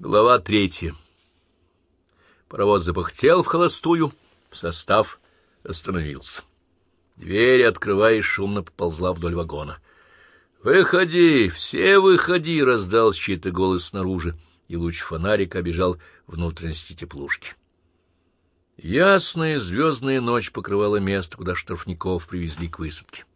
Глава третья. Паровоз запахтел в холостую, состав остановился. Дверь, открывая, шумно поползла вдоль вагона. «Выходи! Все выходи!» — раздался чей-то голос снаружи, и луч фонарика обежал внутренности теплушки. Ясная звездная ночь покрывала место, куда штрафников привезли к высадке.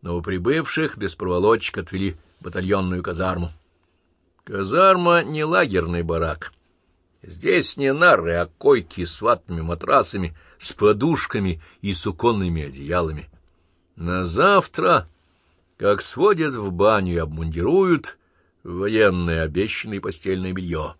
Новоприбывших без проволочек отвели батальонную казарму. Казарма — не лагерный барак. Здесь не нары, а койки с ватными матрасами, с подушками и суконными одеялами. На завтра, как сводят в баню и обмундируют, военное обещанное постельное белье.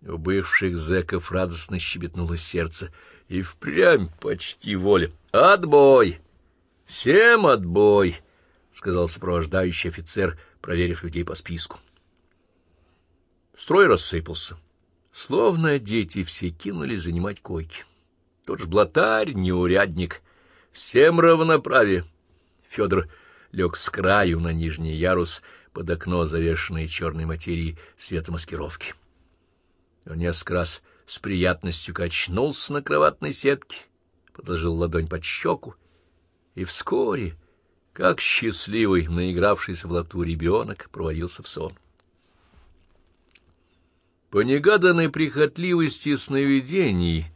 У бывших зэков радостно щебетнуло сердце, и впрямь почти воля. «Отбой! Всем отбой!» — сказал сопровождающий офицер, проверив людей по списку. Строй рассыпался. Словно дети все кинулись занимать койки. Тот ж блатарь, неурядник, всем равноправие. Федор лег с краю на нижний ярус под окно, завешенное черной материей светомаскировки. Он несколько раз с приятностью качнулся на кроватной сетке, подложил ладонь под щеку, и вскоре, как счастливый, наигравшийся в лапту ребенок, провалился в сон. По негаданной прихотливости сновидений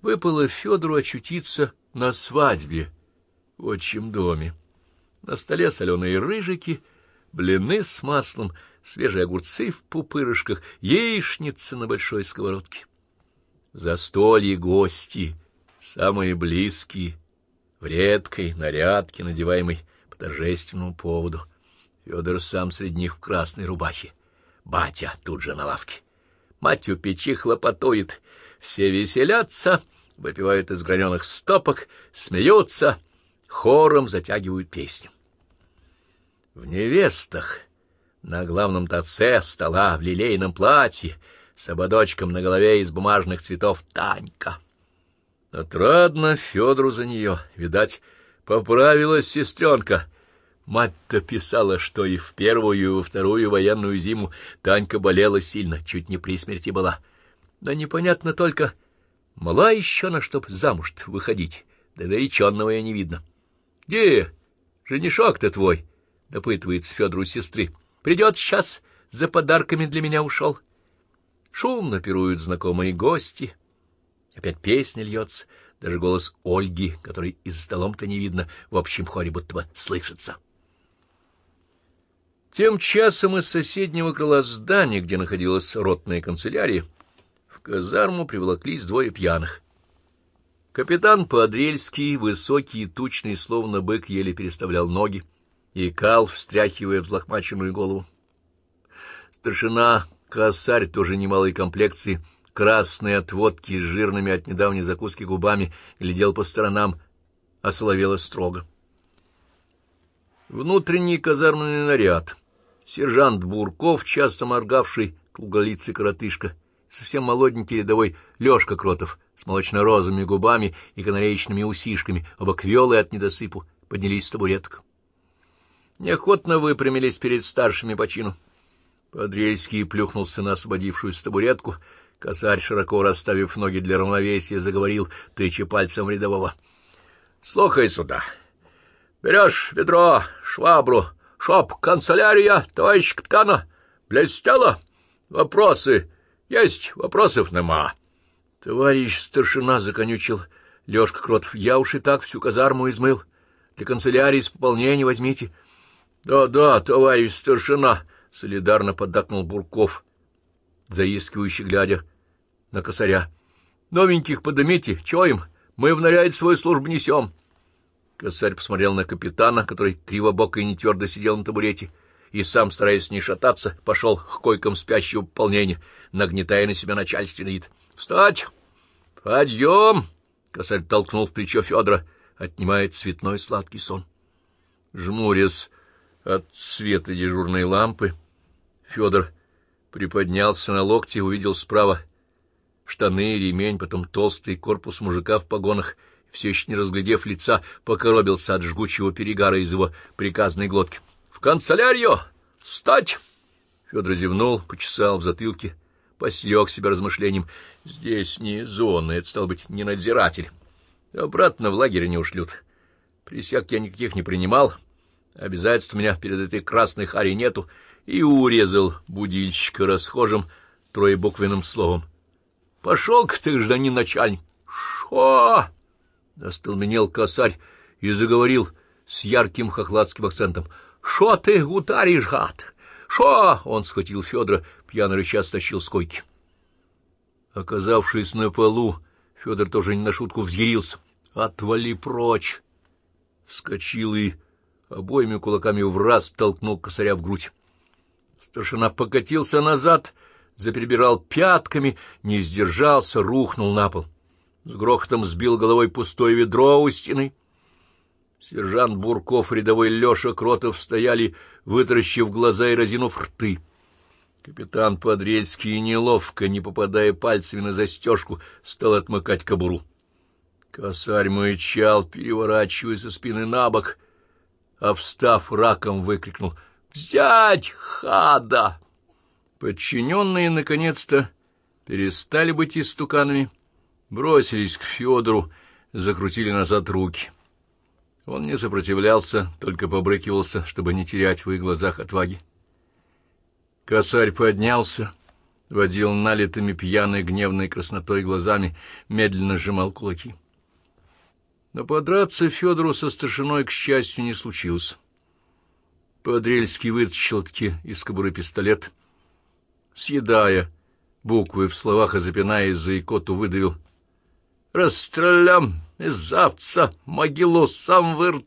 выпало Федору очутиться на свадьбе в отчим доме. На столе соленые рыжики, блины с маслом, свежие огурцы в пупырышках, яичница на большой сковородке. Застолье гости, самые близкие, в редкой нарядке, надеваемой по торжественному поводу. Федор сам среди них в красной рубахе. Батя тут же на лавке. Мать у печи хлопотует. Все веселятся, выпивают из граненых стопок, смеются, хором затягивают песню. В невестах, на главном таце стола, в лилейном платье, с ободочком на голове из бумажных цветов Танька. Отрадно Федору за нее, видать, поправилась сестренка — Мать-то писала, что и в первую, и во вторую военную зиму Танька болела сильно, чуть не при смерти была. Да непонятно только, мала еще на чтоб замуж выходить, да нареченного ее не видно. — Где женишок-то твой? — допытывается Федор у сестры. — Придет сейчас, за подарками для меня ушел. Шумно пируют знакомые гости. Опять песня льется, даже голос Ольги, который из столом-то не видно, в общем хоре будто бы слышится. Тем часом из соседнего крыла здания, где находилась ротная канцелярия, в казарму приволоклись двое пьяных. Капитан Подрельский, высокий и тучный, словно бык, еле переставлял ноги, и кал, встряхивая взлохмаченную голову. Старшина Косарь, тоже немалой комплекции, красный от водки, с жирными от недавней закуски губами, глядел по сторонам, осоловело строго. Внутренний казарменный наряд — сержант Бурков, часто моргавший, круглолицый коротышка, совсем молоденький рядовой Лёшка Кротов с молочно-розовыми губами и канареечными усишками, оба квелые от недосыпу, поднялись с табуреток. Неохотно выпрямились перед старшими по чину. Подрельский плюхнулся на освободившуюся табуретку, косарь, широко расставив ноги для равновесия, заговорил, тыча пальцем в рядового. — Слухай сюда. Берешь ведро, швабру, шоб канцелярия товарища капитана блестела. Вопросы есть, вопросов нема. Товарищ старшина законючил Лёшка Кротов. Я уж и так всю казарму измыл. Для канцелярии с пополнения возьмите. Да, да, товарищ старшина, солидарно поддакнул Бурков, заискивающий глядя на косаря. Новеньких подымите, чего им? Мы в наряд свою службу несем. Косарь посмотрел на капитана, который кривобоко и нетвердо сидел на табурете, и сам, стараясь не шататься, пошел к койкам спящего пополнения, нагнетая на себя начальственный вид. — Встать! Подъем! — косарь толкнул в плечо Федора, отнимая цветной сладкий сон. Жмурясь от света дежурной лампы, Федор приподнялся на локте и увидел справа штаны, ремень, потом толстый корпус мужика в погонах — все еще не разглядев лица, покоробился от жгучего перегара из его приказной глотки. — В канцелярию! Стать! Федор зевнул, почесал в затылке, посек себя размышлением. Здесь не зона, это, стал быть, не надзиратель. Обратно в лагерь не ушлют. Присяг я никаких не принимал. Обязательств у меня перед этой красной хари нету. И урезал будильщика расхожим троебуквенным словом. — Пошел-ка ты, гражданин начальник. — Шо? — остолменел косарь и заговорил с ярким хохладским акцентом. — Шо ты утаришь, гад? Шо? Он схватил Федора, пьяно рыча стащил с койки. Оказавшись на полу, Федор тоже не на шутку взъярился. «Отвали прочь!» Вскочил и обоими кулаками в раз толкнул косаря в грудь. Старшина покатился назад, заперебирал пятками, не сдержался, рухнул на пол. С грохотом сбил головой пустое ведро у стены. Сержант Бурков рядовой Леша Кротов стояли, вытаращив глаза и разинув рты. Капитан Подрельский, неловко, не попадая пальцами на застежку, стал отмыкать кобуру. Косарь мычал, переворачивая со спины на бок, а, встав раком, выкрикнул «Взять хада!» Подчиненные, наконец-то, перестали быть истуканами, бросились к Федору, закрутили назад руки. Он не сопротивлялся, только побрыкивался, чтобы не терять в их глазах отваги. Косарь поднялся, водил налитыми пьяной гневной краснотой глазами, медленно сжимал кулаки. Но подраться Федору со старшиной, к счастью, не случилось. Подрельский вытащил-таки из кобуры пистолет, съедая буквы в словах и запинаясь за икоту, выдавил «Расстрелям из завца могилу сам вырт».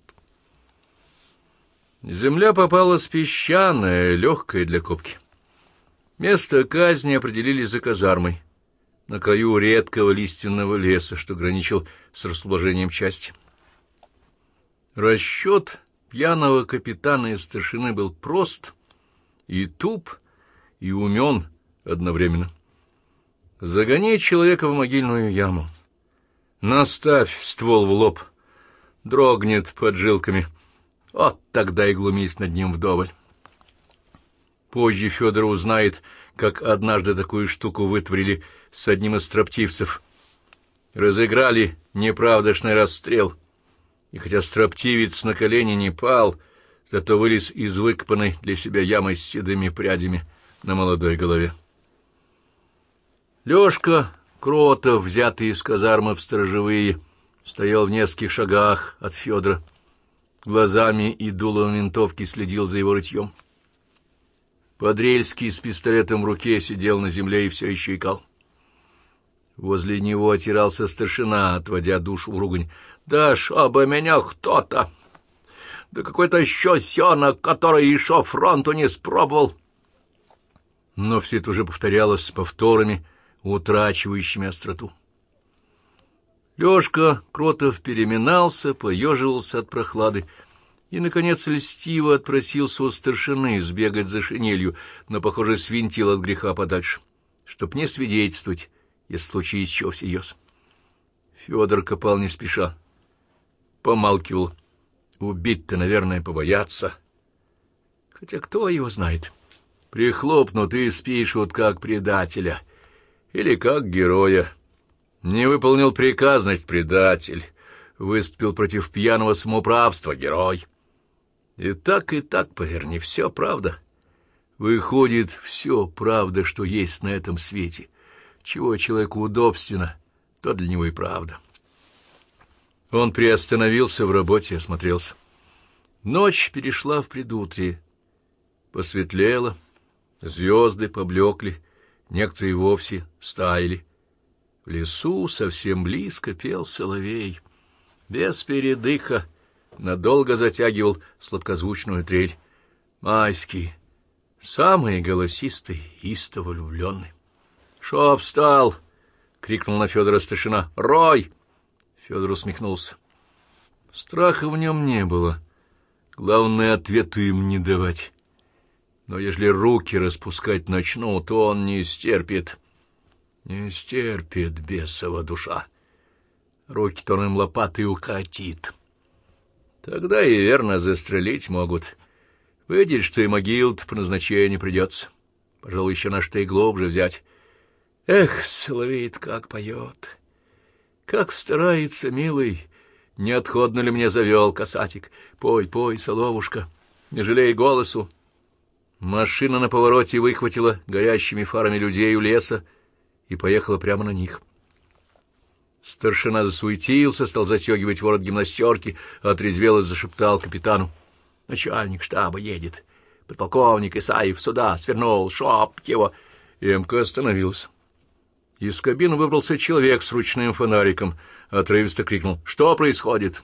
Земля попалась песчаная, легкая для копки. Место казни определили за казармой, на краю редкого лиственного леса, что граничил с расположением части. Расчет пьяного капитана и старшины был прост и туп, и умен одновременно. Загони человека в могильную яму. Наставь ствол в лоб, дрогнет поджилками. Вот тогда и глумись над ним вдоволь. Позже Федор узнает, как однажды такую штуку вытворили с одним из строптивцев. Разыграли неправдочный расстрел, и хотя строптивец на колени не пал, зато вылез из выкопанной для себя ямы с седыми прядями на молодой голове. Лёшка Кротов, взятый из казармы в сторожевые, стоял в нескольких шагах от Федора. Глазами и дулом винтовки следил за его рытьем. Подрельский с пистолетом в руке сидел на земле и все еще икал. Возле него отирался старшина, отводя душу в ругань. «Да шоба меня кто-то! Да какой-то еще сенок, который еще фронту не спробовал!» Но все это уже повторялось с повторами, утрачивающими остроту. Лёшка Кротов переминался, поеживался от прохлады, и, наконец, льстиво отпросился у старшины сбегать за шинелью, но, похоже, свинтил от греха подальше, чтоб не свидетельствовать, если случись чего всерьез. Федор копал не спеша, помалкивал. Убить-то, наверное, побояться. Хотя кто его знает? Прихлопнут и спишут как предателя или как героя. Не выполнил приказ, значит, предатель. Выступил против пьяного самоуправства, герой. И так, и так, поверни, все правда. Выходит, все правда, что есть на этом свете. Чего человеку удобственно, то для него и правда. Он приостановился в работе, осмотрелся. Ночь перешла в предутрие. Посветлело, звезды поблекли, некоторые вовсе стаяли. В лесу совсем близко пел соловей. Без передыха надолго затягивал сладкозвучную трель. Майский, самый голосистый, истово влюбленный. — Шо встал? — крикнул на Федора старшина. — Рой! Федор усмехнулся. Страха в нем не было. Главное, ответу им не давать. Но ежели руки распускать начну, то он не стерпит. Не стерпит бесова душа. Руки-то он им лопатой укатит. Тогда и верно застрелить могут. Выйдет, что и могил по назначению придется. Пожалуй, еще на что и глубже взять. Эх, соловеет, как поет! Как старается, милый! Не отходно ли мне завел касатик? Пой, пой, соловушка, не жалей голосу. Машина на повороте выхватила горящими фарами людей у леса и поехала прямо на них. Старшина засуетился, стал застегивать ворот гимнастерки, отрезвел и зашептал капитану. «Начальник штаба едет. Подполковник Исаев сюда свернул, шоп его». И МК остановился. Из кабины выбрался человек с ручным фонариком, отрывисто крикнул «Что происходит?»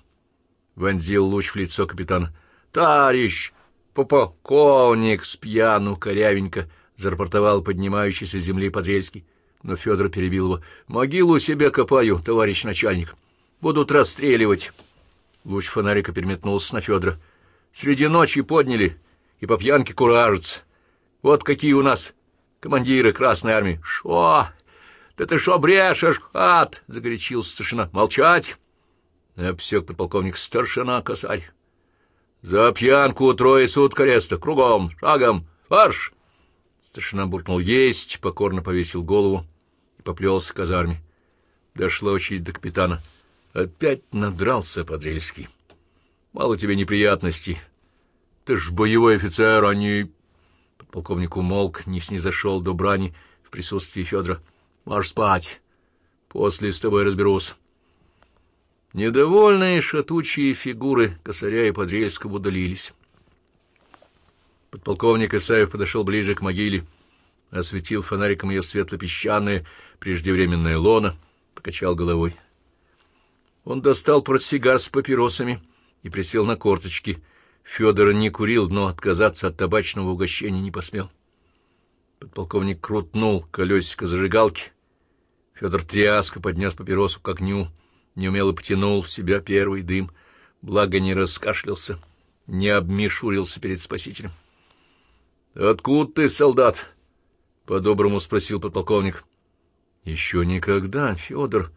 Вонзил луч в лицо капитана. «Товарищ! Полковник с пьяну корявенько!» — зарапортовал поднимающийся с земли Подрельский. Но Федор перебил его. «Могилу себе копаю, товарищ начальник. Будут расстреливать». Луч фонарика переметнулся на Федора. «Среди ночи подняли и по пьянке куражатся. Вот какие у нас командиры Красной Армии. Шо? Да ты шо брешешь, ад? — загорячился старшина. «Молчать!» — обсек подполковник старшина косарь. «За пьянку трое суток ареста. Кругом, шагом, фарш!» Старшина буркнул «Есть!» — покорно повесил голову и поплелся к казарме. Дошла очередь до капитана. Опять надрался Подрельский. «Мало тебе неприятностей. Ты ж боевой офицер, а не...» Подполковник умолк, не снизошел до брани в присутствии Федора. «Марш спать. После с тобой разберусь». Недовольные шатучие фигуры косаря и Подрельского удалились. Подполковник Исаев подошел ближе к могиле, осветил фонариком ее светло-песчаное преждевременное лоно, покачал головой. Он достал портсигар с папиросами и присел на корточки. Федор не курил, но отказаться от табачного угощения не посмел. Подполковник крутнул колесико зажигалки. Федор тряско поднес папиросу к огню, неумело потянул в себя первый дым, благо не раскашлялся, не обмешурился перед спасителем. — Откуда ты, солдат? — по-доброму спросил подполковник. Еще никогда Федор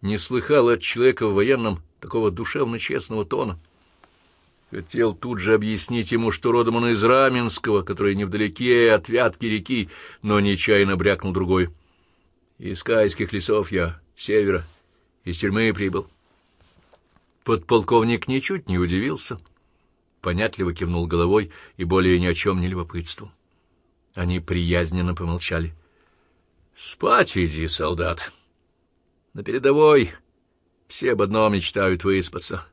не слыхал от человека в военном такого душевно-честного тона. Хотел тут же объяснить ему, что родом он из Раменского, который невдалеке от Вятки реки, но нечаянно брякнул другой. Из Кайских лесов я, севера, из тюрьмы прибыл. Подполковник ничуть не удивился — понятливо кивнул головой и более ни о чем не любопытствовал. Они приязненно помолчали. — Спать иди, солдат. На передовой все об одном мечтают выспаться.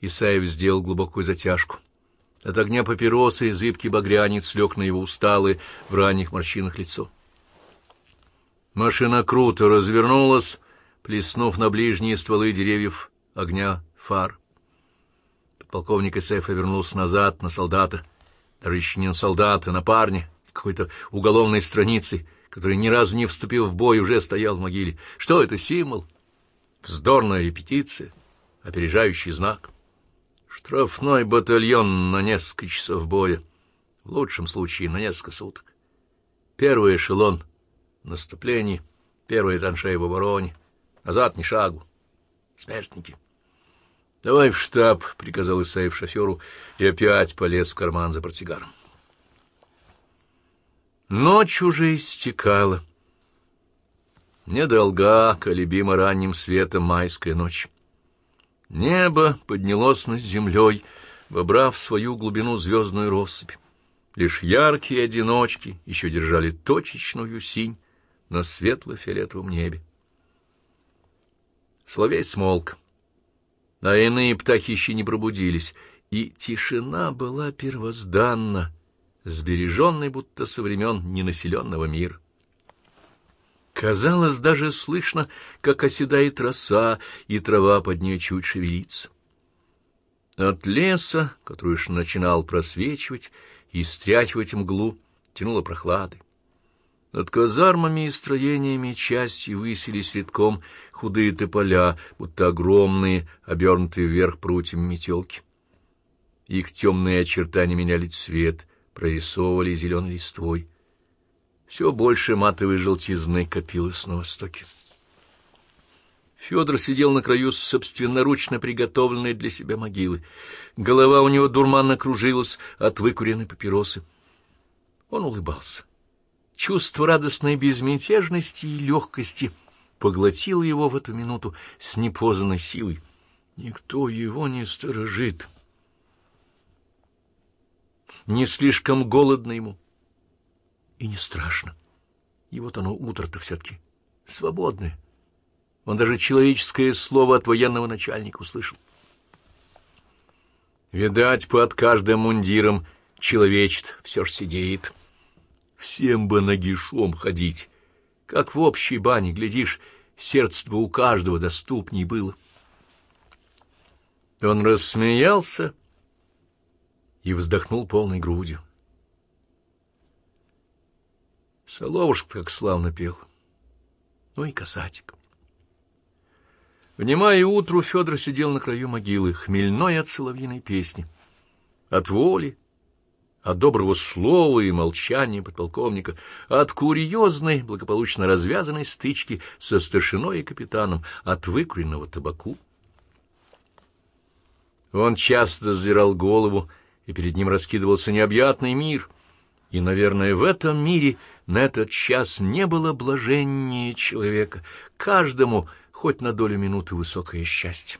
Исаев сделал глубокую затяжку. От огня папиросы зыбкий багрянец лег на его усталое в ранних морщинах лицо. Машина круто развернулась, плеснув на ближние стволы деревьев огня фар. Полковник Исаев вернулся назад, на солдата, даже еще не на солдата, на парня, какой-то уголовной страницей, который ни разу не вступил в бой, уже стоял в могиле. Что это, символ? Вздорная репетиция, опережающий знак. Штрафной батальон на несколько часов боя, в лучшем случае на несколько суток. Первый эшелон — наступление, первая траншея в обороне, назад ни шагу. Смертники. — Давай в штаб, — приказал Исаев шоферу, и опять полез в карман за портсигаром. Ночь уже истекала. Недолга, колебима ранним светом майская ночь. Небо поднялось над землей, вобрав в свою глубину звездную россыпь. Лишь яркие одиночки еще держали точечную синь на светло-фиолетовом небе. Словей смолк а иные птахи еще не пробудились, и тишина была первозданна, сбереженной будто со времен ненаселенного мира. Казалось, даже слышно, как оседает роса, и трава под ней чуть шевелится. От леса, который уж начинал просвечивать и стряхивать мглу, тянуло прохладой. Над казармами и строениями части высились редком худые тополя, будто огромные, обернутые вверх прутьями метелки. Их темные очертания меняли цвет, прорисовывали зеленой листвой. Все больше матовой желтизны копилось на востоке. Федор сидел на краю собственноручно приготовленной для себя могилы. Голова у него дурманно кружилась от выкуренной папиросы. Он улыбался чувство радостной безмятежности и легкости поглотило его в эту минуту с непознанной силой. Никто его не сторожит. Не слишком голодно ему и не страшно. И вот оно, утро-то все-таки свободное. Он даже человеческое слово от военного начальника услышал. Видать, под каждым мундиром человечет все ж сидеет. Всем бы нагишом ходить, как в общей бане, глядишь, сердце бы у каждого доступней было. Он рассмеялся и вздохнул полной грудью. Соловушка как славно пел. Ну и касатик. Внимая утру, Федор сидел на краю могилы, хмельной от соловьиной песни. От воли, от доброго слова и молчания подполковника, от курьезной, благополучно развязанной стычки со старшиной и капитаном, от выкуренного табаку. Он часто задирал голову, и перед ним раскидывался необъятный мир. И, наверное, в этом мире на этот час не было блаженнее человека. Каждому хоть на долю минуты высокое счастье.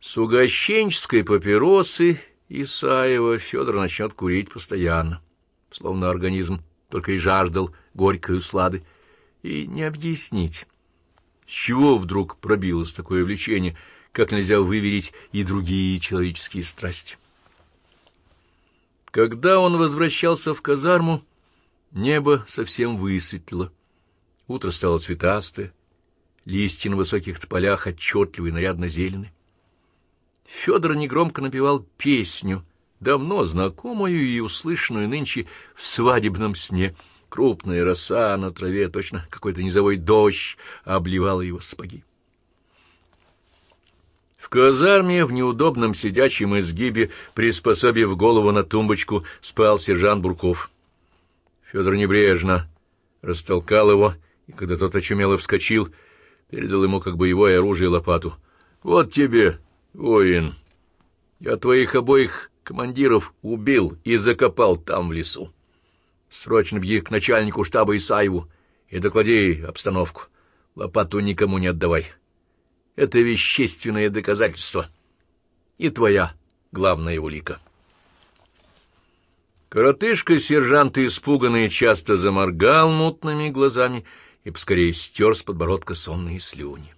С угощенческой папиросы Исаева Федор начнет курить постоянно, словно организм только и жаждал горькой услады. И не объяснить, с чего вдруг пробилось такое влечение — как нельзя выверить и другие человеческие страсти. Когда он возвращался в казарму, небо совсем высветлило. Утро стало цветастое, листья на высоких тополях отчетливые, нарядно зеленые. Федор негромко напевал песню, давно знакомую и услышанную нынче в свадебном сне. Крупная роса на траве, точно какой-то низовой дождь, обливала его сапоги. В казарме в неудобном сидячем изгибе, приспособив голову на тумбочку, спал сержант Бурков. Федор небрежно растолкал его, и когда тот очумело вскочил, передал ему как боевое оружие лопату. — Вот тебе, воин, я твоих обоих командиров убил и закопал там в лесу. Срочно беги к начальнику штаба Исаеву и доклади обстановку. Лопату никому не отдавай. — это вещественное доказательство и твоя главная улика. Коротышка-сержант, испуганный, часто заморгал мутными глазами и поскорее стер с подбородка сонные слюни.